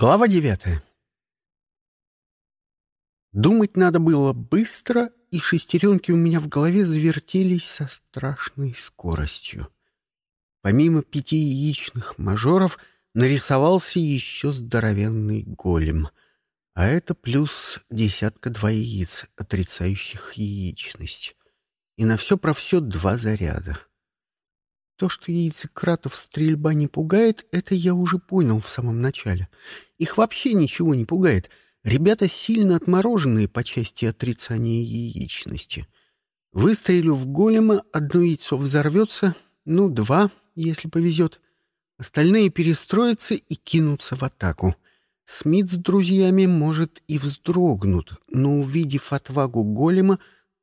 Глава девятая. Думать надо было быстро, и шестеренки у меня в голове завертелись со страшной скоростью. Помимо пяти яичных мажоров нарисовался еще здоровенный голем, а это плюс десятка-два яиц, отрицающих яичность. И на все про все два заряда. То, что яйцекратов стрельба не пугает, это я уже понял в самом начале. Их вообще ничего не пугает. Ребята сильно отмороженные по части отрицания яичности. Выстрелю в голема, одно яйцо взорвется, ну, два, если повезет. Остальные перестроятся и кинутся в атаку. Смит с друзьями, может, и вздрогнут, но, увидев отвагу голема,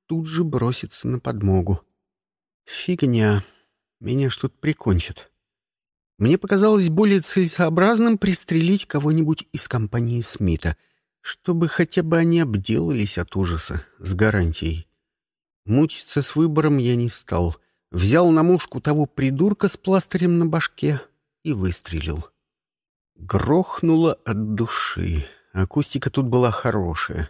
тут же бросится на подмогу. Фигня. Меня что-то прикончат. Мне показалось более целесообразным пристрелить кого-нибудь из компании Смита, чтобы хотя бы они обделались от ужаса, с гарантией. Мучиться с выбором я не стал. Взял на мушку того придурка с пластырем на башке и выстрелил. Грохнуло от души. Акустика тут была хорошая.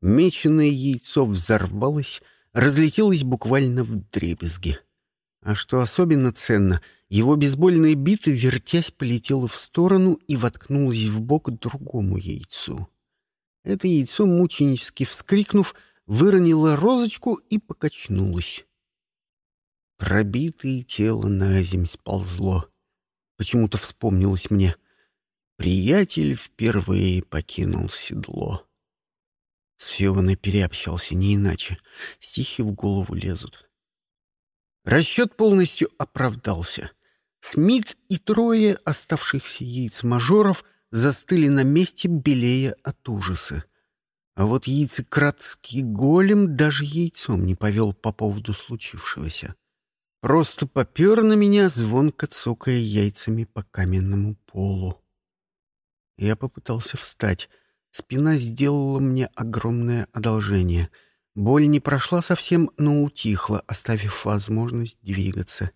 Меченое яйцо взорвалось, разлетелось буквально в дребезги. А что особенно ценно, его бейсбольная бита, вертясь, полетела в сторону и воткнулась в бок другому яйцу. Это яйцо, мученически вскрикнув, выронило розочку и покачнулось. Пробитое тело на земь сползло. Почему-то вспомнилось мне. Приятель впервые покинул седло. С Фионой переобщался не иначе. Стихи в голову лезут. Расчет полностью оправдался. Смит и трое оставшихся яиц-мажоров застыли на месте, белея от ужаса. А вот яйцекратский голем даже яйцом не повел по поводу случившегося. Просто попер на меня, звонко цокая яйцами по каменному полу. Я попытался встать. Спина сделала мне огромное одолжение — Боль не прошла совсем, но утихла, оставив возможность двигаться.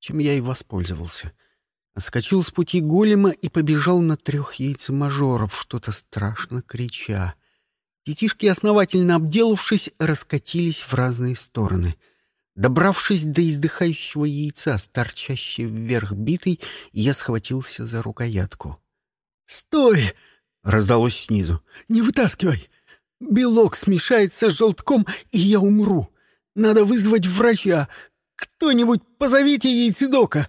Чем я и воспользовался. Скочил с пути голема и побежал на трех яйцемажоров, что-то страшно крича. Детишки, основательно обделавшись, раскатились в разные стороны. Добравшись до издыхающего яйца с торчащей вверх битой, я схватился за рукоятку. «Стой!» — раздалось снизу. «Не вытаскивай! Белок смешается с желтком, и я умру. Надо вызвать врача. Кто-нибудь позовите яйцедока!»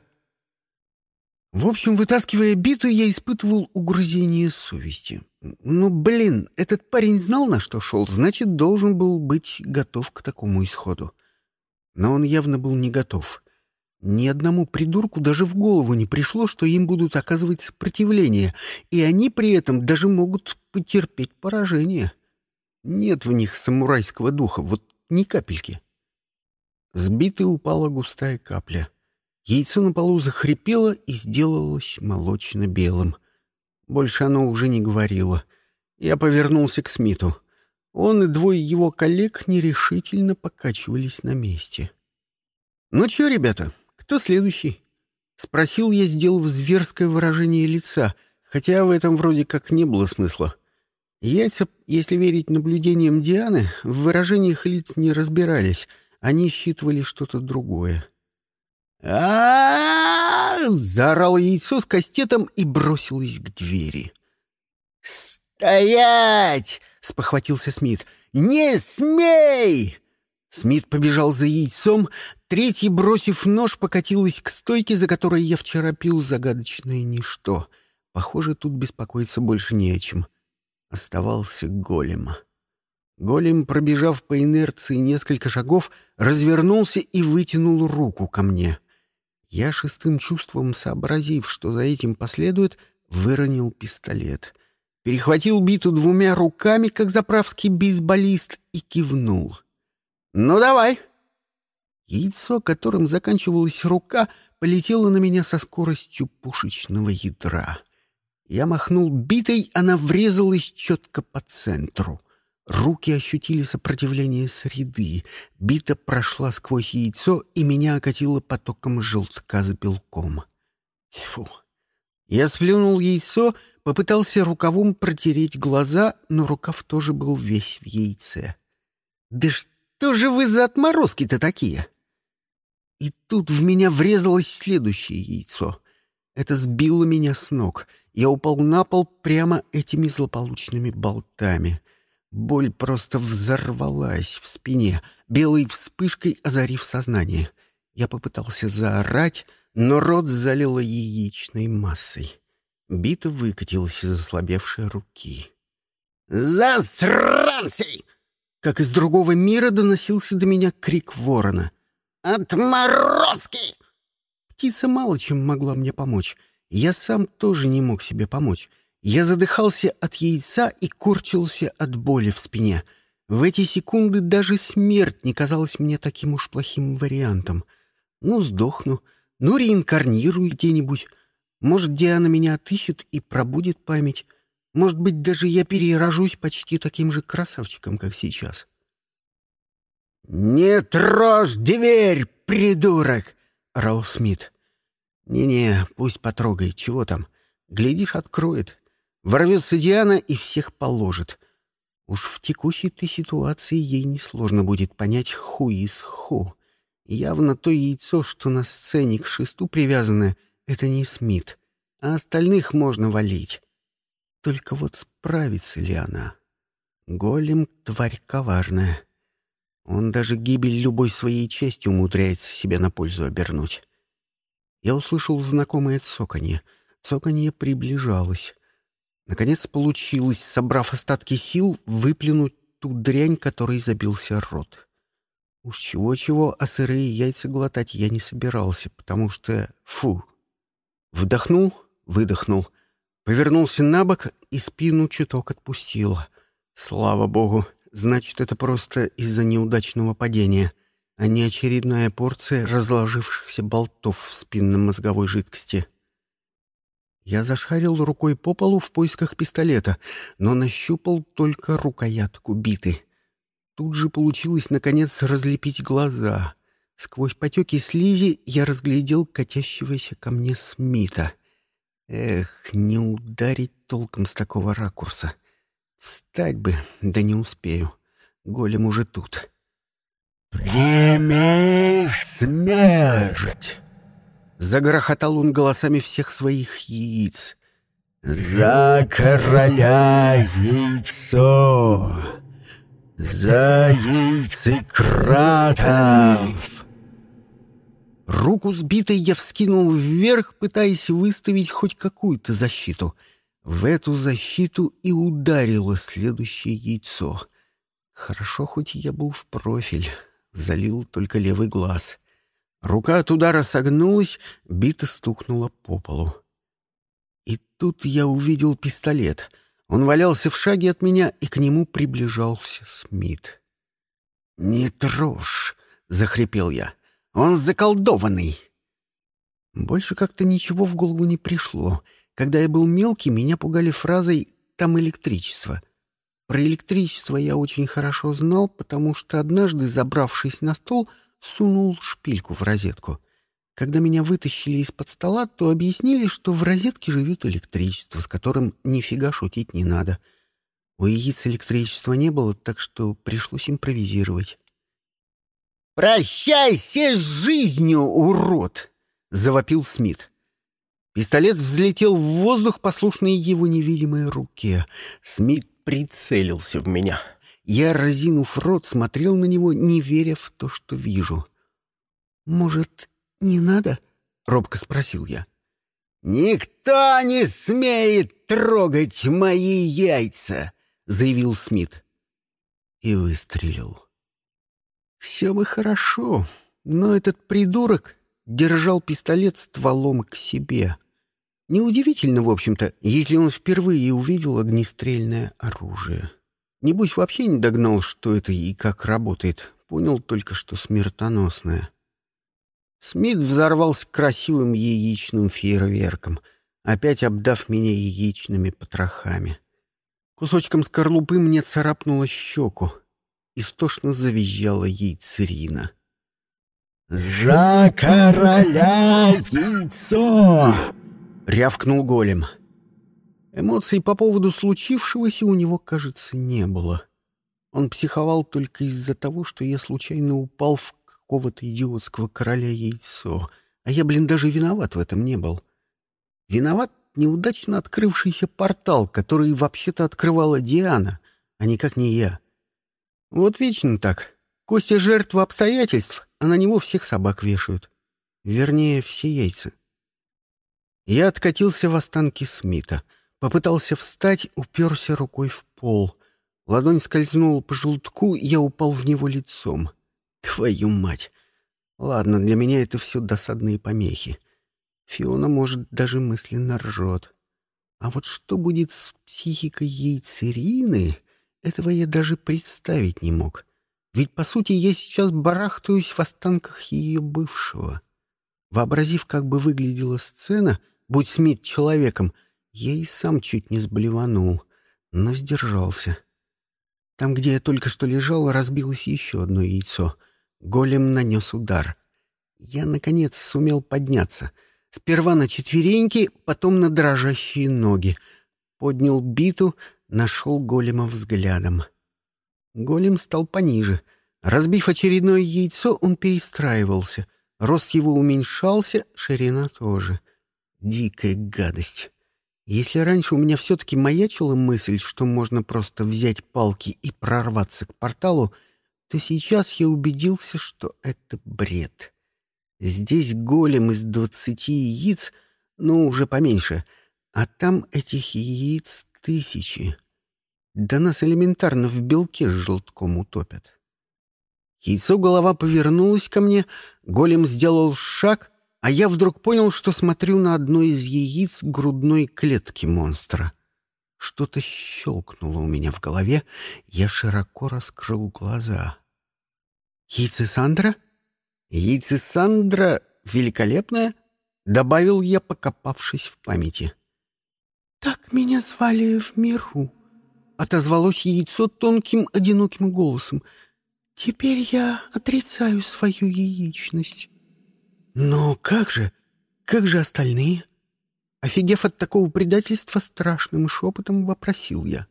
В общем, вытаскивая биту, я испытывал угрызение совести. Ну, блин, этот парень знал, на что шел, значит, должен был быть готов к такому исходу. Но он явно был не готов. Ни одному придурку даже в голову не пришло, что им будут оказывать сопротивление, и они при этом даже могут потерпеть поражение. Нет в них самурайского духа, вот ни капельки. Сбитой упала густая капля. Яйцо на полу захрипело и сделалось молочно-белым. Больше оно уже не говорило. Я повернулся к Смиту. Он и двое его коллег нерешительно покачивались на месте. «Ну чё, ребята, кто следующий?» — спросил я, сделав зверское выражение лица, хотя в этом вроде как не было смысла. Яйца, если верить наблюдениям Дианы, в выражениях лиц не разбирались, они считывали что-то другое. а заорало яйцо с кастетом и бросилось к двери. «Стоять!» — спохватился Смит. «Не смей!» Смит побежал за яйцом, третий, бросив нож, покатилась к стойке, за которой я вчера пил загадочное ничто. Похоже, тут беспокоиться больше не о чем. Оставался голем. Голем, пробежав по инерции несколько шагов, развернулся и вытянул руку ко мне. Я шестым чувством, сообразив, что за этим последует, выронил пистолет. Перехватил биту двумя руками, как заправский бейсболист, и кивнул. «Ну, давай!» Яйцо, которым заканчивалась рука, полетело на меня со скоростью пушечного ядра. Я махнул битой, она врезалась четко по центру. Руки ощутили сопротивление среды. Бита прошла сквозь яйцо, и меня окатило потоком желтка с белком. Тьфу! Я сплюнул яйцо, попытался рукавом протереть глаза, но рукав тоже был весь в яйце. «Да что же вы за отморозки-то такие?» И тут в меня врезалось следующее яйцо. Это сбило меня с ног. Я упал на пол прямо этими злополучными болтами. Боль просто взорвалась в спине, белой вспышкой озарив сознание. Я попытался заорать, но рот залило яичной массой. Бита выкатилась из ослабевшей руки. «Засранцы!» Как из другого мира доносился до меня крик ворона. «Отморозки!» Птица мало чем могла мне помочь. Я сам тоже не мог себе помочь. Я задыхался от яйца и корчился от боли в спине. В эти секунды даже смерть не казалась мне таким уж плохим вариантом. Ну, сдохну, ну, реинкарнирую где-нибудь. Может, Диана меня отыщет и пробудет память. Может быть, даже я перерожусь почти таким же красавчиком, как сейчас. «Не трожь дверь, придурок!» — орал Смит. «Не-не, пусть потрогает, чего там. Глядишь, откроет. Ворвется Диана и всех положит. Уж в текущей-то ситуации ей несложно будет понять ху из ху. Явно то яйцо, что на сцене к шесту привязано, это не Смит, а остальных можно валить. Только вот справится ли она? Голем — тварь коварная. Он даже гибель любой своей части умудряется себя на пользу обернуть. Я услышал знакомое цоканье. Цоканье приближалось. Наконец получилось, собрав остатки сил, выплюнуть ту дрянь, которой забился рот. Уж чего-чего, а сырые яйца глотать я не собирался, потому что... Фу! Вдохнул, выдохнул, повернулся на бок и спину чуток отпустило. Слава богу! Значит, это просто из-за неудачного падения, а не очередная порция разложившихся болтов в спинно-мозговой жидкости. Я зашарил рукой по полу в поисках пистолета, но нащупал только рукоятку биты. Тут же получилось, наконец, разлепить глаза. Сквозь потеки слизи я разглядел катящегося ко мне Смита. Эх, не ударить толком с такого ракурса. Встать бы, да не успею. Голем уже тут. «Прими смерть!» Загрохотал он голосами всех своих яиц. «За короля яйцо! За яйцекратов!» Руку сбитой я вскинул вверх, пытаясь выставить хоть какую-то защиту — в эту защиту и ударило следующее яйцо. Хорошо, хоть я был в профиль, залил только левый глаз. Рука от удара согнулась, бита стукнула по полу. И тут я увидел пистолет. Он валялся в шаге от меня, и к нему приближался Смит. «Не трожь!» — захрипел я. «Он заколдованный!» Больше как-то ничего в голову не пришло — когда я был мелкий, меня пугали фразой «там электричество». Про электричество я очень хорошо знал, потому что однажды, забравшись на стол, сунул шпильку в розетку. Когда меня вытащили из-под стола, то объяснили, что в розетке живет электричество, с которым нифига шутить не надо. У яиц электричества не было, так что пришлось импровизировать. «Прощайся с жизнью, урод!» — завопил Смит. Пистолет взлетел в воздух, послушный его невидимой руке. Смит прицелился в меня. Я, разинув рот, смотрел на него, не веря в то, что вижу. «Может, не надо?» — робко спросил я. «Никто не смеет трогать мои яйца!» — заявил Смит. И выстрелил. Все бы хорошо, но этот придурок держал пистолет стволом к себе. Неудивительно, в общем-то, если он впервые увидел огнестрельное оружие. Небось, вообще не догнал, что это и как работает. Понял только, что смертоносное. Смит взорвался красивым яичным фейерверком, опять обдав меня яичными потрохами. Кусочком скорлупы мне царапнула щеку. Истошно завизжала яйцерина. «За короля яйцо!» Рявкнул голем. Эмоций по поводу случившегося у него, кажется, не было. Он психовал только из-за того, что я случайно упал в какого-то идиотского короля яйцо, а я, блин, даже виноват в этом не был. Виноват неудачно открывшийся портал, который вообще-то открывала Диана, а никак не я. Вот вечно так. Костя жертва обстоятельств, а на него всех собак вешают. Вернее, все яйца. Я откатился в останки Смита. Попытался встать, уперся рукой в пол. Ладонь скользнула по желудку, я упал в него лицом. Твою мать! Ладно, для меня это все досадные помехи. Фиона, может, даже мысленно ржет. А вот что будет с психикой яйцерины, этого я даже представить не мог. Ведь, по сути, я сейчас барахтаюсь в останках ее бывшего. Вообразив, как бы выглядела сцена, будь Смит человеком, я и сам чуть не сблеванул, но сдержался. Там, где я только что лежал, разбилось еще одно яйцо. Голем нанес удар. Я, наконец, сумел подняться. Сперва на четвереньки, потом на дрожащие ноги. Поднял биту, нашел голема взглядом. Голем стал пониже. Разбив очередное яйцо, он перестраивался. Рост его уменьшался, ширина тоже. Дикая гадость. Если раньше у меня все-таки маячила мысль, что можно просто взять палки и прорваться к порталу, то сейчас я убедился, что это бред. Здесь голем из двадцати яиц, ну, уже поменьше, а там этих яиц тысячи. Да нас элементарно в белке с желтком утопят. Яйцо голова повернулась ко мне, голем сделал шаг, а я вдруг понял, что смотрю на одно из яиц грудной клетки монстра. Что-то щелкнуло у меня в голове, я широко раскрыл глаза. «Яйцы Сандра? Яйцы Сандра великолепная?» — добавил я, покопавшись в памяти. «Так меня звали в миру», отозвалось яйцо тонким, одиноким голосом. «Теперь я отрицаю свою яичность». «Но как же? Как же остальные?» Офигев от такого предательства, страшным шепотом вопросил я.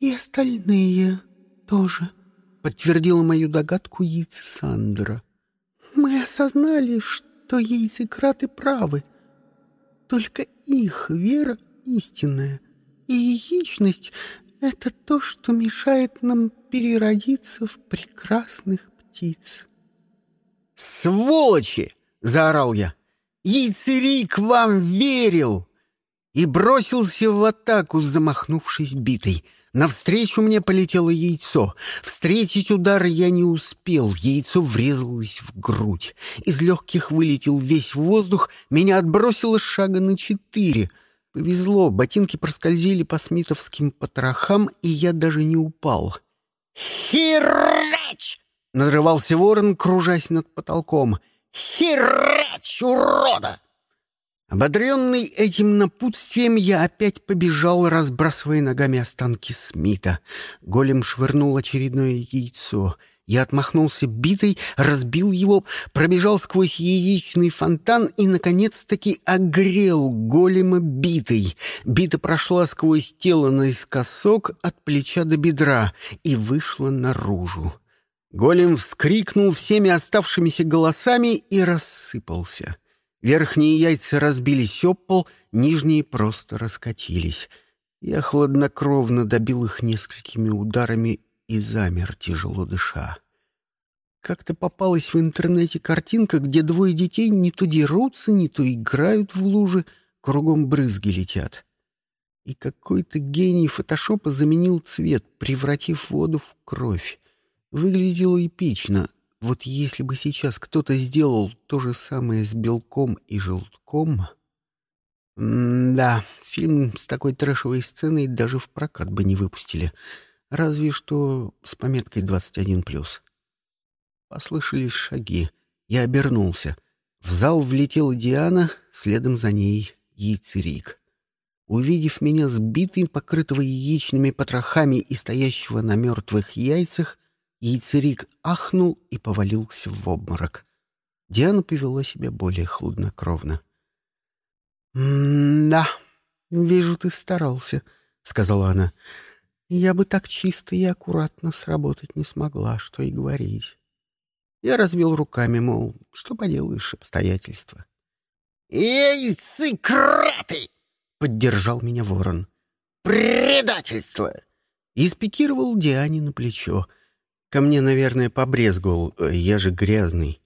«И остальные тоже», — подтвердила мою догадку яйца Сандра. «Мы осознали, что яйцекраты правы. Только их вера истинная. И яичность — это то, что мешает нам переродиться в прекрасных птиц. «Сволочи!» — заорал я. «Яйцерик вам верил!» И бросился в атаку, замахнувшись битой. Навстречу мне полетело яйцо. Встретить удар я не успел. Яйцо врезалось в грудь. Из легких вылетел весь воздух. Меня отбросило шага на четыре — Повезло, ботинки проскользили по смитовским потрохам, и я даже не упал. «Херач!» — надрывался ворон, кружась над потолком. «Херач, урода!» Ободренный этим напутствием, я опять побежал, разбрасывая ногами останки Смита. Голем швырнул очередное яйцо — я отмахнулся битой, разбил его, пробежал сквозь яичный фонтан и, наконец-таки, огрел голема битой. Бита прошла сквозь тело наискосок от плеча до бедра и вышла наружу. Голем вскрикнул всеми оставшимися голосами и рассыпался. Верхние яйца разбились об пол, нижние просто раскатились. Я хладнокровно добил их несколькими ударами и замер, тяжело дыша. Как-то попалась в интернете картинка, где двое детей не то дерутся, не то играют в лужи, кругом брызги летят. И какой-то гений фотошопа заменил цвет, превратив воду в кровь. Выглядело эпично. Вот если бы сейчас кто-то сделал то же самое с белком и желтком... М да, фильм с такой трэшевой сценой даже в прокат бы не выпустили. Разве что с пометкой 21+. Послышались шаги. Я обернулся. В зал влетела Диана, следом за ней яйцерик. Увидев меня сбитым, покрытого яичными потрохами и стоящего на мертвых яйцах, яйцерик ахнул и повалился в обморок. Диана повела себя более хладнокровно. «М-да», «Вижу, ты старался», — сказала она. «Я бы так чисто и аккуратно сработать не смогла, что и говорить». Я развел руками, мол, что поделаешь, обстоятельства. «Эй, сыкраты!» — поддержал меня ворон. «Предательство!» И спикировал Диане на плечо. Ко мне, наверное, побрезговал, э, я же грязный.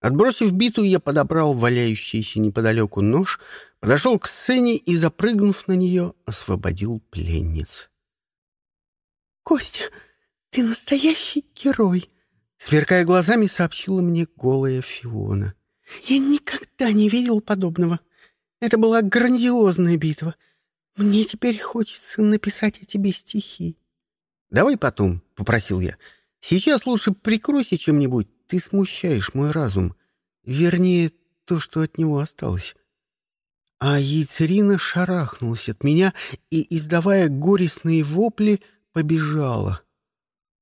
Отбросив биту, я подобрал валяющийся неподалеку нож, подошел к сцене и, запрыгнув на нее, освободил пленниц. «Костя, ты настоящий герой!» Сверкая глазами, сообщила мне голая Фиона. «Я никогда не видел подобного. Это была грандиозная битва. Мне теперь хочется написать о тебе стихи». «Давай потом», — попросил я. «Сейчас лучше прикройся чем-нибудь. Ты смущаешь мой разум. Вернее, то, что от него осталось». А яйцерина шарахнулась от меня и, издавая горестные вопли, побежала.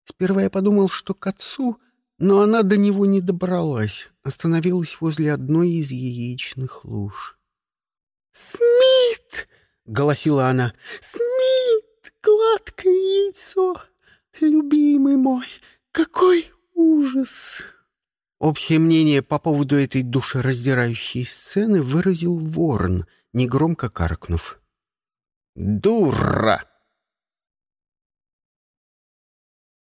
Сперва я подумал, что к отцу, но она до него не добралась, остановилась возле одной из яичных луж. «Смит!» — голосила она. «Смит! Гладкое яйцо! Любимый мой! Какой ужас!» Общее мнение по поводу этой душераздирающей сцены выразил ворон, негромко каркнув. «Дура!»